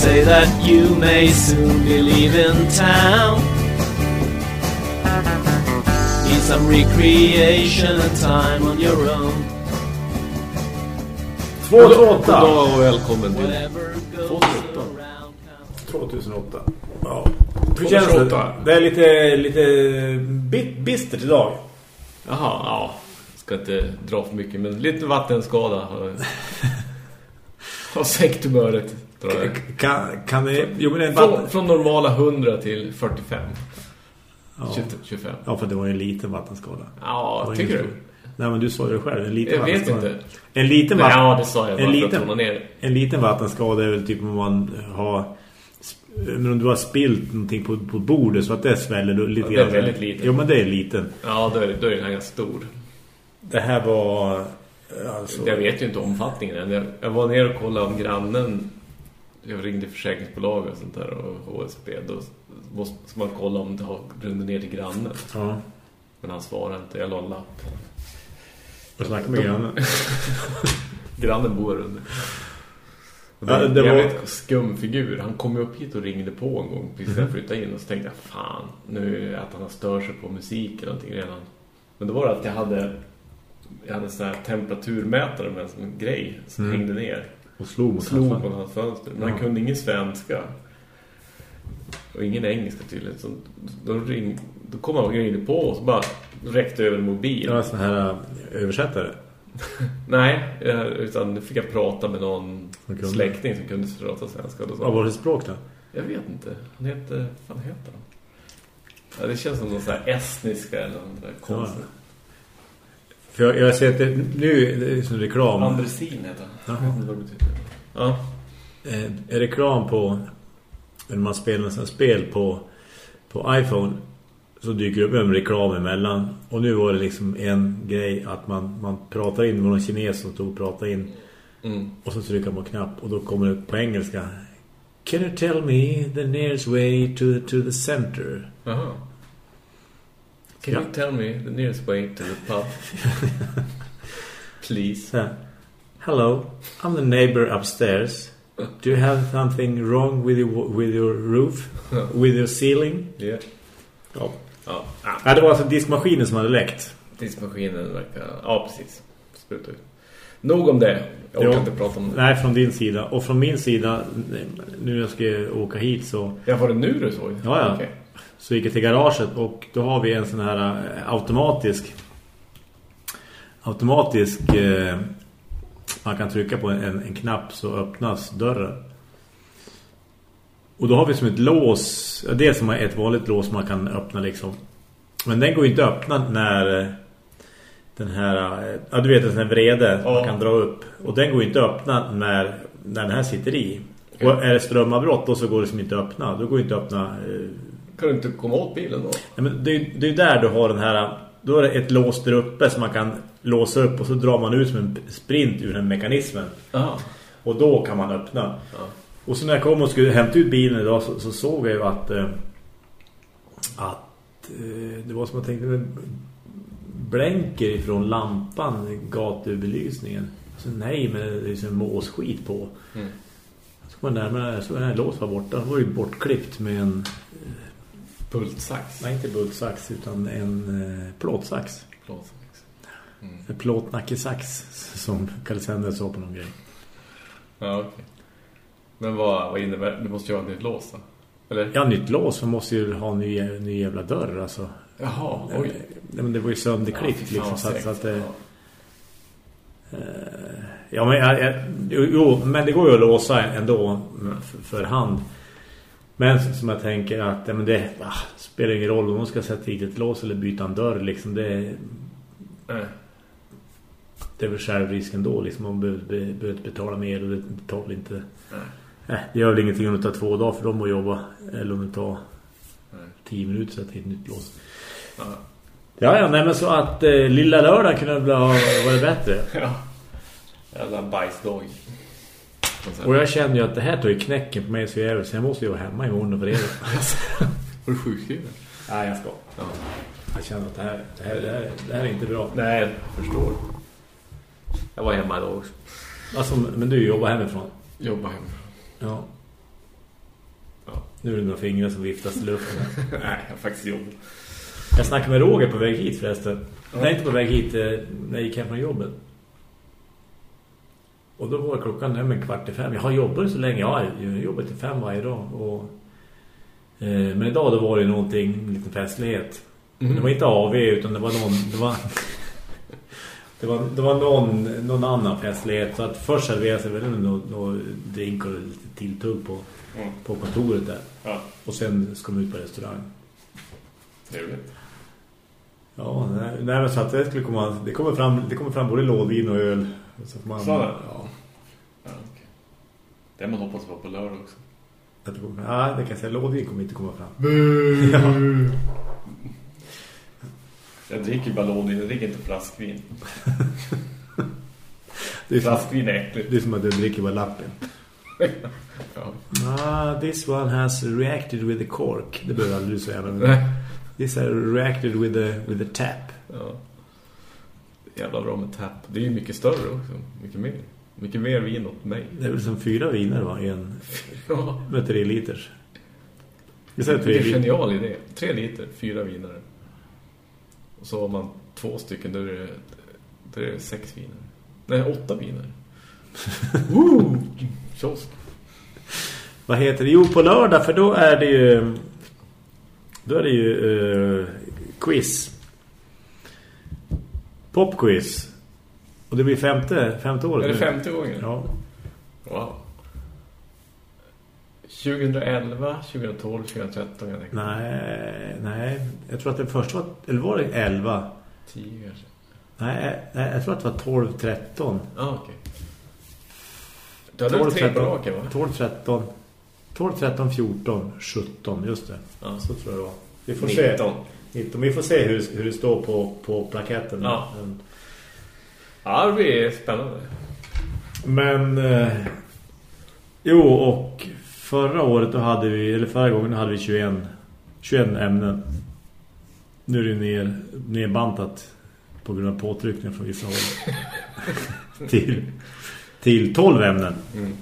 say that you may soon be leaving town. Need some recreation and time on your own. 2008. God och välkommen till Whatever goes 2008. around comes 2008. Ja. Hur känns det? 2008? Det är lite, lite bit, bistert idag. Jaha, ja. Ska inte dra för mycket, men lite vattenskada har, sänkt humöret. Kan, kan det... Jo, men Från, vatten... från normala 100 till 45. Ja. 20, 25. ja, för det var ju en liten vattenskada. Ja, tycker du? Nej, men du sa ju det själv. En liten Jag vet inte. En liten, vatten... ja, det sa jag en liten- ner. en liten vattenskada är väl typ om man har... Men om du har spilt någonting på, på bordet så att det sväller lite Ja, det är väldigt liten. Jo, men det är liten. Ja, då är, då är den här ganska stor. Det här var... Alltså, Jag vet ju inte omfattningen än. Jag var ner och kollade om grannen. Jag ringde försäkringsbolag och sånt där och HSB. Då måste man kolla om det har runnit ner till grannen. Ja. Men han svarade inte. Jag la en lapp. Jag snackade med grannen. Grannen bor under. Och Ja, det, det det var- en skum figur. Han kom ju upp hit och ringde på en gång precis när jag flyttade in. Och så tänkte jag, fan, nu att han har stört sig på musik eller någonting redan. Men då var det att jag hade jag hade en sån här temperaturmätare med en sån grej som Mm. hängde ner. Och slog mot Slog hans på hans fönster. Men Ja. han kunde ingen svenska. Och ingen engelska tydligen. Så då, ring, då kom han och ringde på och så bara räckte över en mobil. Var sån här äh, översättare. Nej, eh, utan då fick jag prata med någon Som kunde. släkting som kunde prata svenska. Vad var det språk då? Jag vet inte. Han heter... Vad fan heter han? Ja, det känns som någon sån här estniska eller något där konstigt. För jag, jag har sett det nu det är som reklam. Andresin heter han. Ja. Eh, reklam på när man spelar en sån här spel på på iPhone så dyker det upp en reklam emellan. Och nu var det liksom en grej att man, man pratar in med någon kines som tog och pratade in Mm. och så trycker man på knapp och då kommer det på engelska Can you tell me the nearest way to, to the center? Jaha. Can you tell me the nearest way to the pub? Please. Här, Hello, I'm the neighbor upstairs. Do you have something wrong with your, with your roof? With your ceiling? Ja. Ja. Ja. Ja, det var alltså diskmaskinen som hade läckt. Tidsmaskinen verkar... Ja, precis. Spruta ut. Nog om det. Jag orkar Jo. inte prata om det. Nej, från din sida. Och från min sida, nu när jag ska åka hit så, Ja, var det nu du såg? Ja, ja. Okej. Så gick jag till garaget och då har vi en sån här eh, automatisk automatisk eh, man kan trycka på en, en knapp så öppnas dörren. Och då har vi som ett lås, det är som ett vanligt lås man kan öppna liksom. Men den går ju inte att öppna när eh, den här, eh, ja du vet en sån här vrede Ja. man kan dra upp. Och den går ju inte att öppna när, när den här sitter i. Och är det strömavbrott då så går det som inte att öppna. Då går det inte att öppna Kan du inte komma åt bilen då? Ja, men det, är- det är där du har den här då är det ett lås där uppe som man kan låsa upp och så drar man ut som en sprint ur den mekanismen. Jaha. Och då kan man öppna. Ja. Och så när jag kom och skulle hämta ut bilen idag så, så såg jag ju att eh, att eh, det var som jag tänkte blänker ifrån lampan gatubelysningen. Så nej, men det är en måsskit på. Mm. Så kom man närmare, så den här lås var borta. Det var ju bortklippt med en Pultsax. Nej, inte bultsax utan en eh, plåtsax. Plåtsax. Mm. Plåtnackesax som Kalle Sender sa på någon grej. Ja, okej. Men vad, vad innebär det? Du måste ju ha ett nytt lås då? Eller? Ja, nytt lås. Man måste ju ha en ny, ny jävla dörr. Alltså. Jaha, Nej, oj. men det var ju sönderklippt. Ja, liksom, så, att, så att det, Ja. eh, ja, men, jag, jag, jo, men det går ju att låsa ändå för hand. Men som jag tänker att men det ah, spelar ingen roll om man ska sätta hit ett lås eller byta en dörr. Liksom, det, Nej. det är väl självrisken då. Liksom, man behöver, be, betala mer och det tar väl inte... Nej. Nej, det gör väl ingenting om det tar två dagar för dem att jobba. Eller om det tar Nej. tio minuter så att det är ett nytt lås. Ja. Ja, ja, nej men så att eh, lilla lördag kunde ha varit bättre. ja. Jävla bajsdag. Och jag känner ju att det här tar ju knäcken på mig så jävligt så jag måste ju vara hemma imorgon och fredag. Var du sjukskriven? Nej, jag ska. Ja. Jag känner att det här, det här, det här, det här är inte bra. Nej, jag förstår. Jag var hemma idag också. Alltså, men du jobbar hemifrån. Jobba hem. Ja. Nu är det några fingrar som viftas i luften. Nej, jag har faktiskt jobb. Jag snackade med Roger på väg hit förresten. Nej, inte på väg hit eh, när jag gick hem från jobbet. Och då var klockan en kvart i fem. Jag har jobbat så länge. Ja, jag har jobbat till fem varje dag. Och, eh, men idag då var det någonting, en liten festlighet. Mm. Det var inte AV utan det var någon... Det var, det var, det var någon, någon annan festlighet. Så att först serverade sig väl någon, någon drink och lite tilltugg på, Mm. på kontoret där. Ja, Och sen ska de ut på restaurang. trevligt. Ja, nej, nej men så att det skulle komma det kommer fram det kommer fram både lådvin och öl så att man Så det? ja. Det man hoppas vara på lördag också. att det kommer, ja, det kan jag säga lådvin kommer inte komma fram. Jag dricker ballonvin, jag dricker inte flaskvin. Det är, Flaskvin är äckligt. det är som att du dricker bara lappen. Ja. Ah, this one has reacted with the cork. Det behöver aldrig du säga men Nej. this has reacted with the with the tap. Ja. Jävla bra med tapp. Det är ju mycket större också. Mycket mer. Mycket mer vin åt mig. Det är väl som fyra viner va? I en Ja. med tre liters. Vi Det säger är tre en liter. genial idé. Tre liter, fyra vinare. Och så har man två stycken, då är det, då är det sex viner. Nej, åtta viner. Woo! Kiosk. Vad heter det? Jo, på lördag för då är det ju då är det ju eh, quiz. Popquiz. Och det blir femte, femte året Är det nu. femte gången? Ja. Wow. 2011, 2012, 2013 jag. Nej, nej. Jag tror att den första var, eller var det 11? 10 kanske. Nej, nej, jag tror att det var 12, 13. Ja, ah, okej. Du hade väl tre på raken va? 12, 13. 12, 13, 14, 17, just det. Ja. Så tror jag det var. Vi får se. 19. 19. Vi får se hur, hur det står på, på plaketten. Men- Ja, det blir spännande. Men eh, jo och förra året då hade vi eller förra gången hade vi 21 21 ämnen. Nu är det ner nedbantat på grund av påtryckningar från vissa håll. till till 12 ämnen. Mm.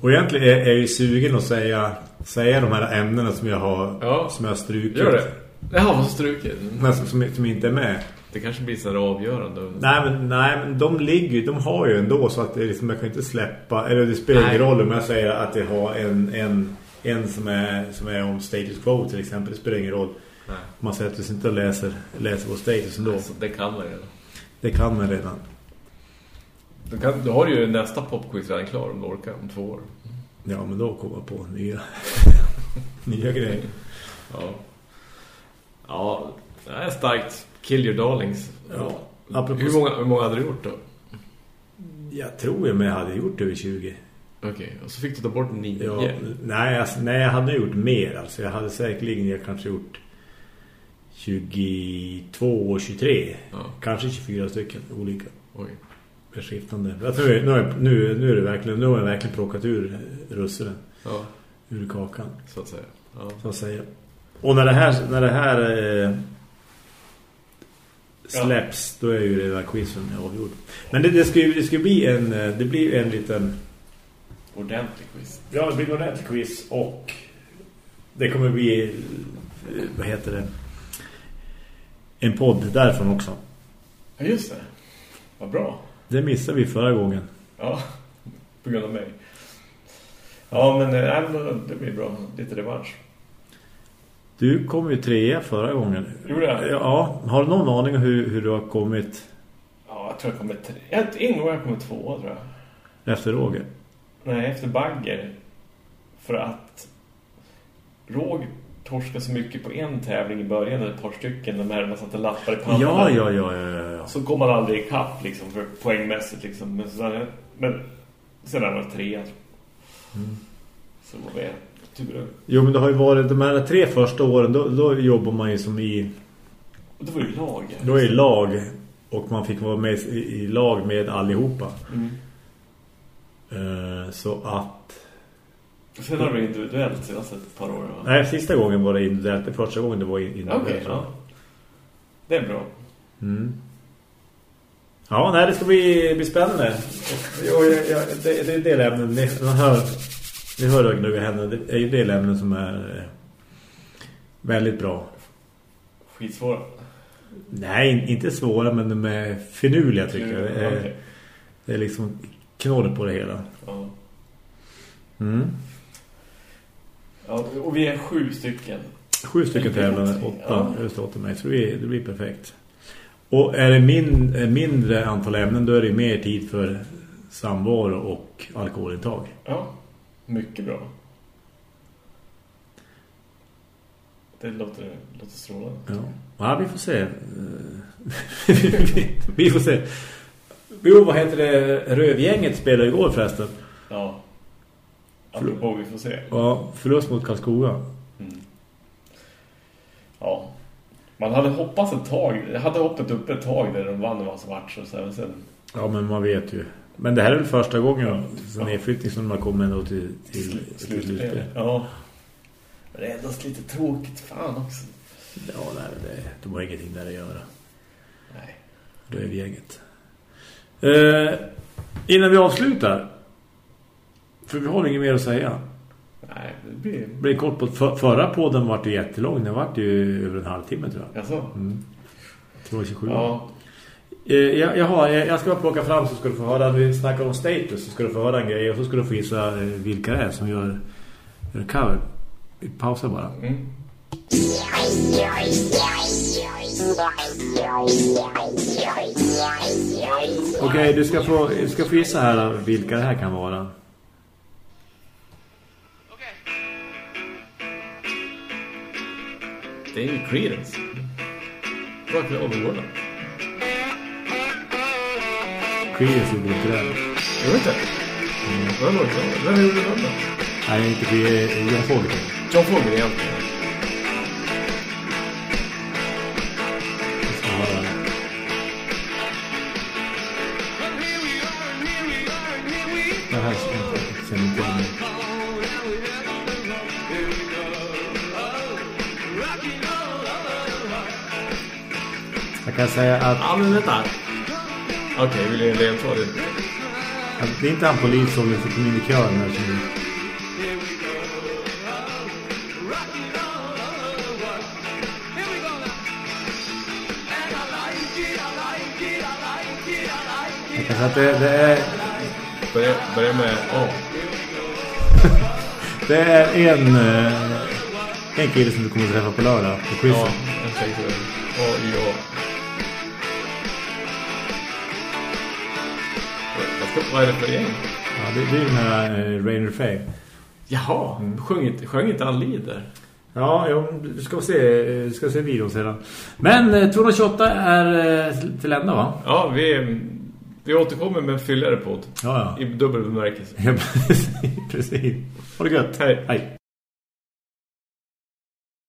Och egentligen är är jag ju sugen att säga säga de här ämnena som jag har Ja. som jag har strukit. Gör det. Jaha, vad strukit. Men som, som, som inte är med. Det kanske blir så avgörande. Nej men, nej, men de ligger ju, de har ju ändå så att det liksom, jag kan inte släppa, eller det spelar ingen roll om jag säger att det har en, en, en som, är, som är om status quo till exempel, det spelar ingen roll. Nej. Man sätter sig inte och läser, läser på status ändå. Alltså, det kan man redan. Det kan man redan. Du, kan, du har ju nästa popquiz redan klar om du orkar om två år. Ja men då kommer jag på nya, nya grejer. Ja. Ja, det är starkt. Kill your darlings. Ja. Hur många, hur många hade du gjort då? Jag tror jag men jag hade gjort över 20. Okej, och så fick du ta bort nio. Ja, nej, alltså, nej, jag hade gjort mer. Alltså, jag hade säkerligen jag kanske gjort 22 och 23. Ja. Kanske 24 stycken olika. Oj. Skiftande. Jag tror, nu, är- nu, nu är det verkligen nu har jag verkligen plockat ur russinen Ja, ur kakan så att säga. Ja. så att säga. Och när det här när det här släpps då är ju det där quizen avgjord. Men det, det ska ju det ska bli en eh, det blir en liten Ordentlig quiz. Ja, det blir en ordentlig quiz och det kommer bli eh, vad heter det? En podd därifrån också. Ja, just det. Vad bra. Det missade vi förra gången. Ja, på grund av mig. Ja, men, eh, nej, det blir bra. Lite revansch. Du kom ju trea förra gången. Gjorde jag? Ja, har du någon aning om hur, hur du har kommit Ja, jag tror jag kommer tre. Jag, en gång jag kommer två, tror jag. efter Roger? Nej, efter Bagger. För att Råg torskade så mycket på en tävling i början, eller ett par stycken, de här man satte lappar i pannan. Ja, ja, ja, ja, ja. Så kom man aldrig i kapp liksom, för poängmässigt liksom. Men, så, men sen är man trea. Mm. Så var vi tur. Jo, men det har ju varit de här tre första åren, då, då jobbar man ju som i Och det var ju lag. då är det lag och man fick vara med i, i lag med allihopa. Mm. Eh, så att Sen har vi individuellt senaste ett par år. Va? nej, sista gången var det individuellt, det första gången det var individuellt. Okej, ja. Det är bra. Mm. Ja, nej, det ska bli, bli spännande. Jo, jag, jag, det, det är det ämnet. Ni- hör Vi hör att gnugga händerna. Det är ju det ämnen som är eh, väldigt bra. Skitsvåra. Nej, inte svåra men de är finurliga tycker jag. Det är, Okej. det är liksom knorr på det hela. Ja. Mm. ja. Och vi är sju stycken. Sju stycken tävlande, åtta, Ja. just åtta mig. Så det blir, det blir perfekt. Och är det min, eh, mindre antal ämnen då är det mer tid för samvaro och alkoholintag. Ja. Mycket bra. Det låter, låter strålande. Ja, ja vi får se. Eh, vi får se. Jo, vad heter det? Rövgänget spelade igår förresten. Ja. Apropå vi får se. Ja, förlust mot Karlskoga. Mm. Ja. Man hade hoppats ett tag. Jag hade hoppat upp ett tag där de vann en massa matcher. Så sen, Ja, men man vet ju. Men det här är väl första gången sen nedflyttning som man kommer ändå till, till, till slutspel. Ja. Men det är ändå lite tråkigt. Fan också. Ja, nej, det, de har ingenting där att göra. Nej. Rövgänget. Eh, innan vi avslutar. För vi har inget mer att säga. Nej, det blir... Blev kort på för, förra podden var det jättelång. Den var ju över en halvtimme tror jag. Alltså. Mm. Det var 27 Ja. Eh, jag, jag, har, jag, ska bara plocka fram så ska du få höra. När vi snackar om status så ska du få höra en grej. Och så ska du få gissa eh, vilka det är som gör, gör cover. Vi pausar bara. Mm. Okej, du ska få, du ska få gissa här vilka det här kan vara. Det är ju Creedence. Rock and Roll Creedence gjorde inte det. Jag vet inte. Vem var det? Vem gjorde den då? Nej, inte Creedence. John Fogerty. John Fogerty. Vi höra. Det här känner inte jag. Jag kan säga att, Ja, men vänta. Okej, vill jag ledtråd? att det är inte han polis som kom in i kören här som säga att det, det är Börja, börja med A. Det är en, eh, en kille som du kommer att träffa på lördag på quizen. Ja, tänkte det. A, Y, A. Vad är det för gäng? Ja, det, det är den här eh, Rainer Faye. Jaha, sjöng inte, sjöng inte han lider? Ja, jo, du ska se, eh, du ska se videon sedan. Men eh, 228 är eh, till ända va? Ja, vi, vi återkommer med en fylligare podd. Ja, ja. I dubbel bemärkelse. ja precis. precis. Ha det gött. Hej. Hej.